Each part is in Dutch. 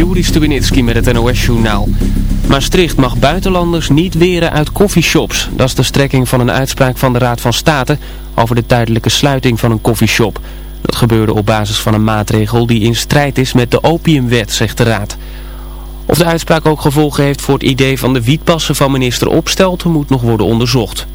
Juri Stubenitski met het NOS-journaal. Maastricht mag buitenlanders niet weren uit coffeeshops. Dat is de strekking van een uitspraak van de Raad van State over de tijdelijke sluiting van een coffeeshop. Dat gebeurde op basis van een maatregel die in strijd is met de opiumwet, zegt de Raad. Of de uitspraak ook gevolgen heeft voor het idee van de wietpassen van minister Opstelten moet nog worden onderzocht.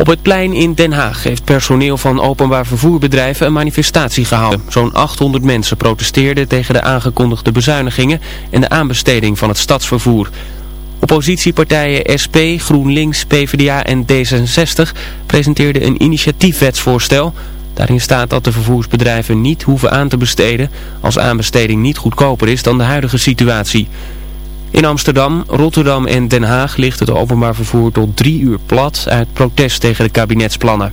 Op het plein in Den Haag heeft personeel van openbaar vervoerbedrijven een manifestatie gehouden. Zo'n 800 mensen protesteerden tegen de aangekondigde bezuinigingen en de aanbesteding van het stadsvervoer. Oppositiepartijen SP, GroenLinks, PvdA en D66 presenteerden een initiatiefwetsvoorstel. Daarin staat dat de vervoersbedrijven niet hoeven aan te besteden als aanbesteding niet goedkoper is dan de huidige situatie. In Amsterdam, Rotterdam en Den Haag ligt het openbaar vervoer tot drie uur plat uit protest tegen de kabinetsplannen.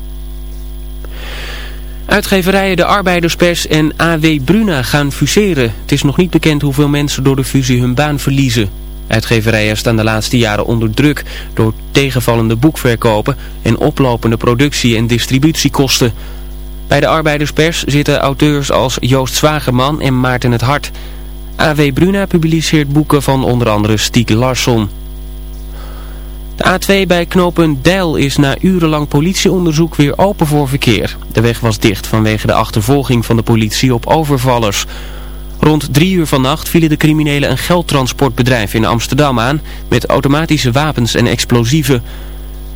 Uitgeverijen De Arbeiderspers en AW Bruna gaan fuseren. Het is nog niet bekend hoeveel mensen door de fusie hun baan verliezen. Uitgeverijen staan de laatste jaren onder druk door tegenvallende boekverkopen en oplopende productie- en distributiekosten. Bij de Arbeiderspers zitten auteurs als Joost Zwageman en Maarten het Hart... AW Bruna publiceert boeken van onder andere Stieg Larsson. De A2 bij knooppunt Deil is na urenlang politieonderzoek weer open voor verkeer. De weg was dicht vanwege de achtervolging van de politie op overvallers. Rond drie uur vannacht vielen de criminelen een geldtransportbedrijf in Amsterdam aan met automatische wapens en explosieven.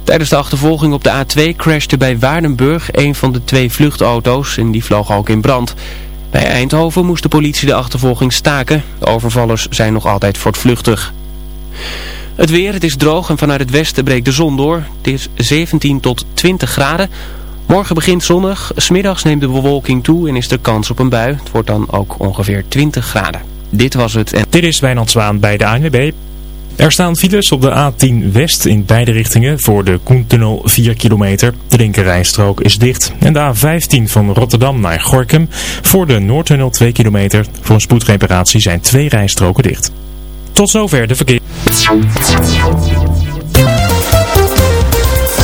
Tijdens de achtervolging op de A2 crashte bij Waardenburg een van de twee vluchtauto's en die vloog ook in brand. Bij Eindhoven moest de politie de achtervolging staken. De overvallers zijn nog altijd voortvluchtig. Het weer, het is droog en vanuit het westen breekt de zon door. Het is 17 tot 20 graden. Morgen begint zonnig, smiddags neemt de bewolking toe en is er kans op een bui. Het wordt dan ook ongeveer 20 graden. Dit was het. En... Dit is Wijnand Zwaan bij de ANWB. Er staan files op de A10 West in beide richtingen voor de Koentunnel 4 kilometer. De linkerrijstrook is dicht. En de A15 van Rotterdam naar Gorkum voor de Noordtunnel 2 kilometer. Voor een spoedreparatie zijn twee rijstroken dicht. Tot zover de verkeer.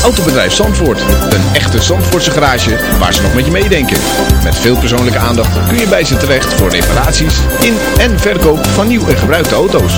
Autobedrijf Zandvoort. Een echte Zandvoortse garage waar ze nog met je meedenken. Met veel persoonlijke aandacht kun je bij ze terecht voor reparaties in en verkoop van nieuw en gebruikte auto's.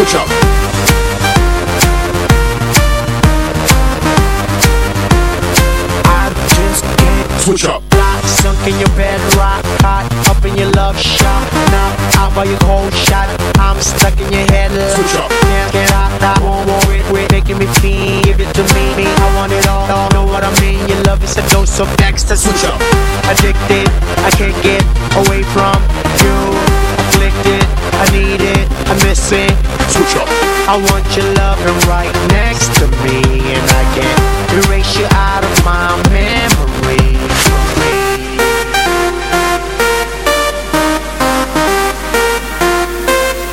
Switch up. I just can't Switch up. Rock, sunk in your bed, rock hot, up in your love shot. Now out by your cold shot, I'm stuck in your head. Switch up. Can't get out, I won't worry, quit making me feel. Give it to me, I want it all. all. Know what I mean? Your love is a dose of extra. Switch up. Addicted, I can't get away from you. Afflicted, I need it, I miss it. Switch up. I want your loving right next to me, and I can't erase you out of my memory.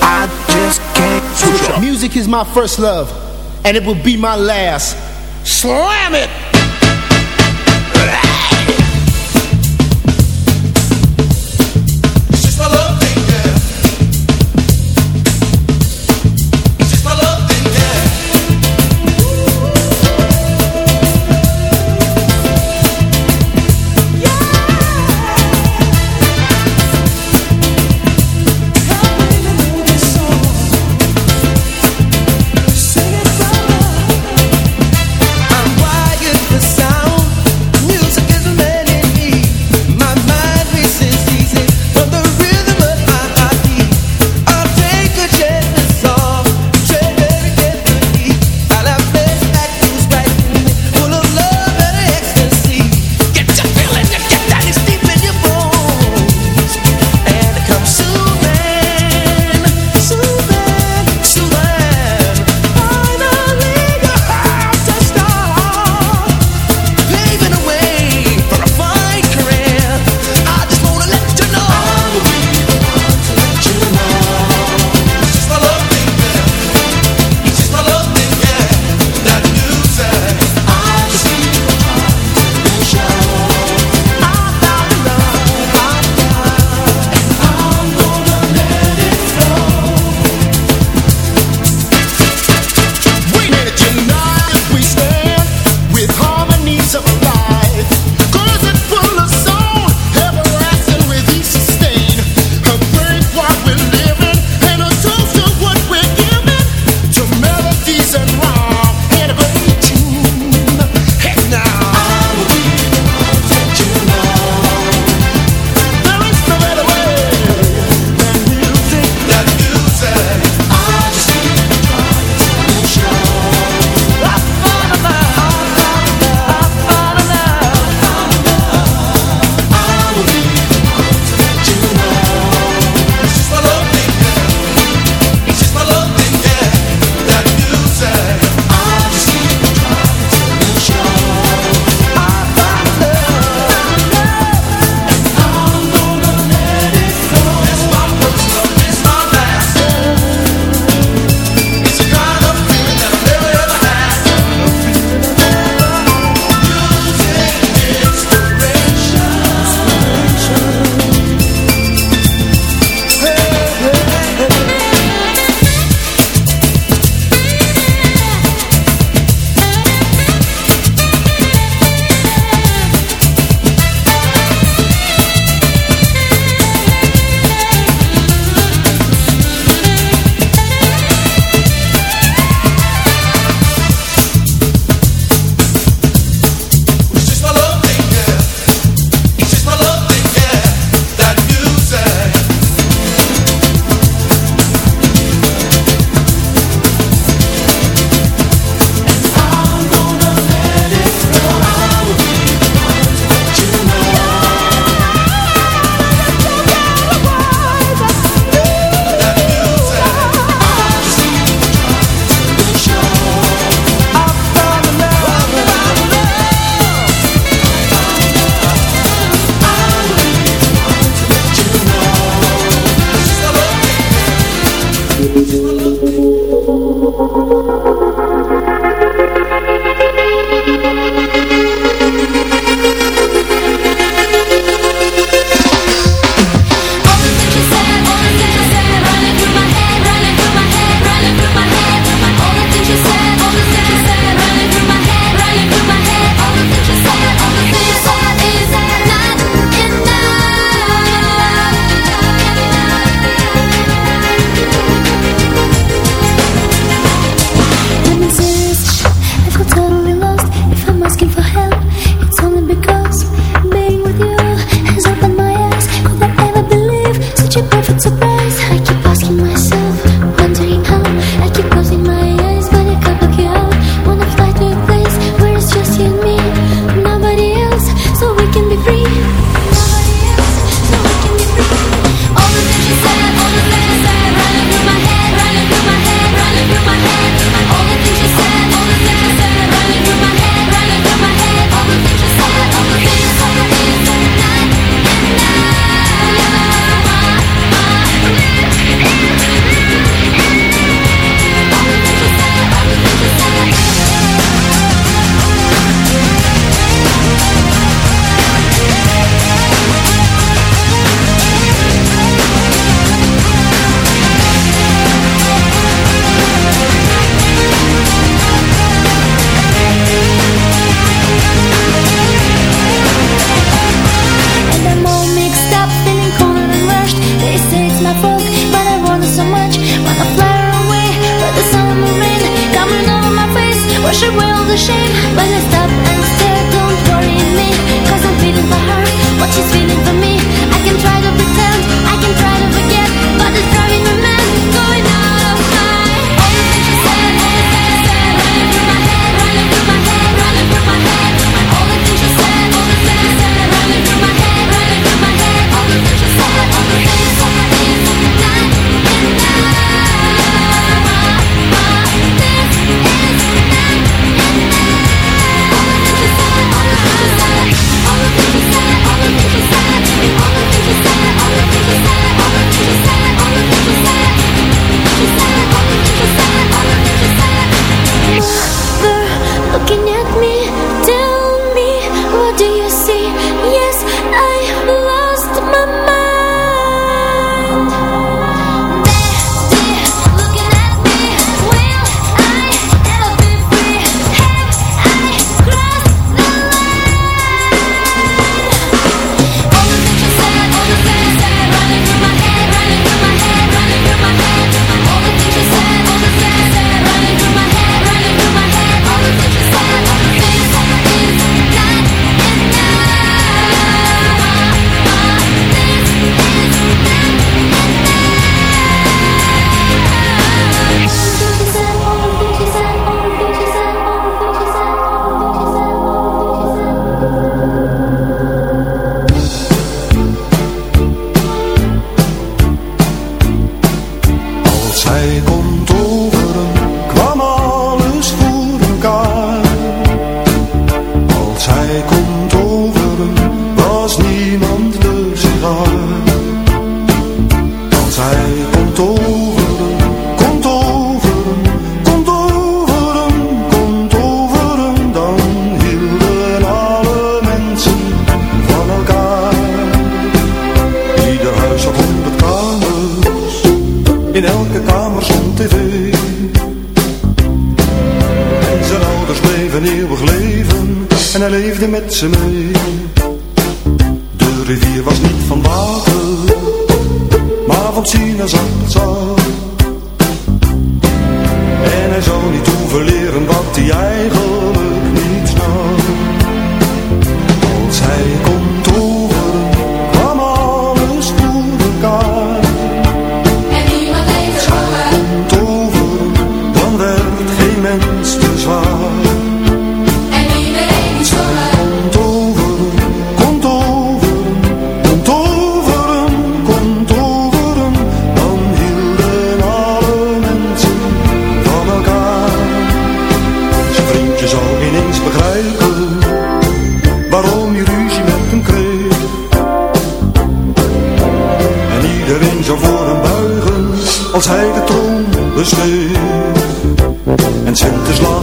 I just can't Switch up. Music is my first love, and it will be my last. Slam it!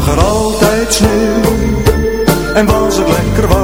lag er altijd sneeuw. En was het lekker warm.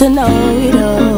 to know it all. Oh.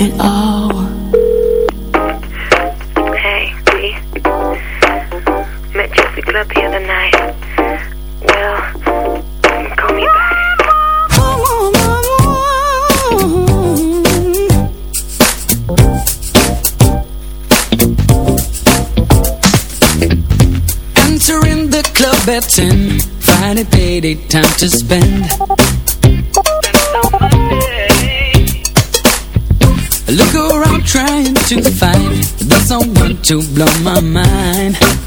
it all. Hey, we met you at the club the other night. Well, call me back. Entering the club at 10, Friday payday time to spend to find, but someone to blow my mind.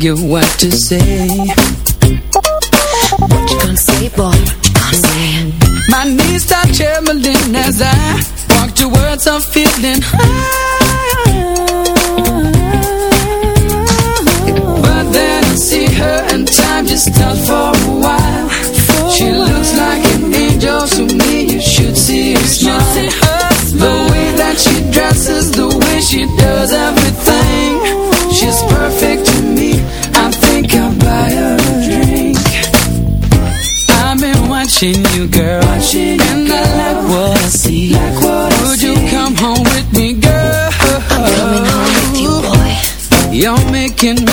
figure what to say. watching you, girl. Watching you, and girl. I like what I see. Like what Would I you see. come home with me, girl? I'm coming home with you, boy. You're making me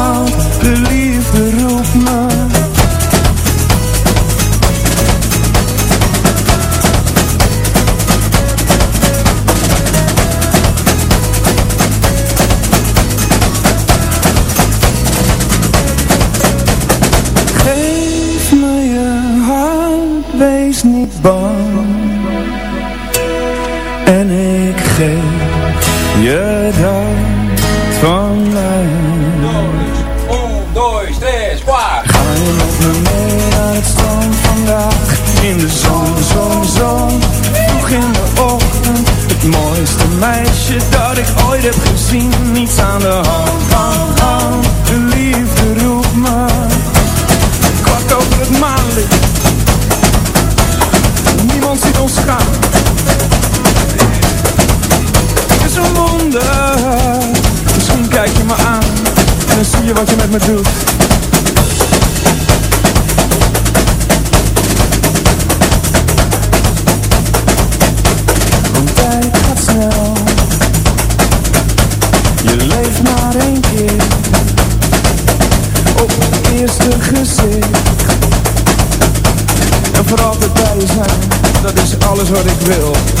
Tonic Bill.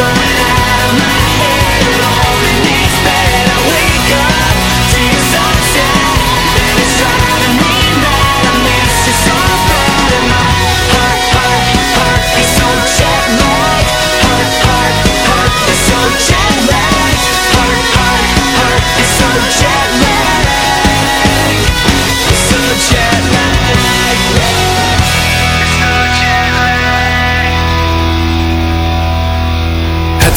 sun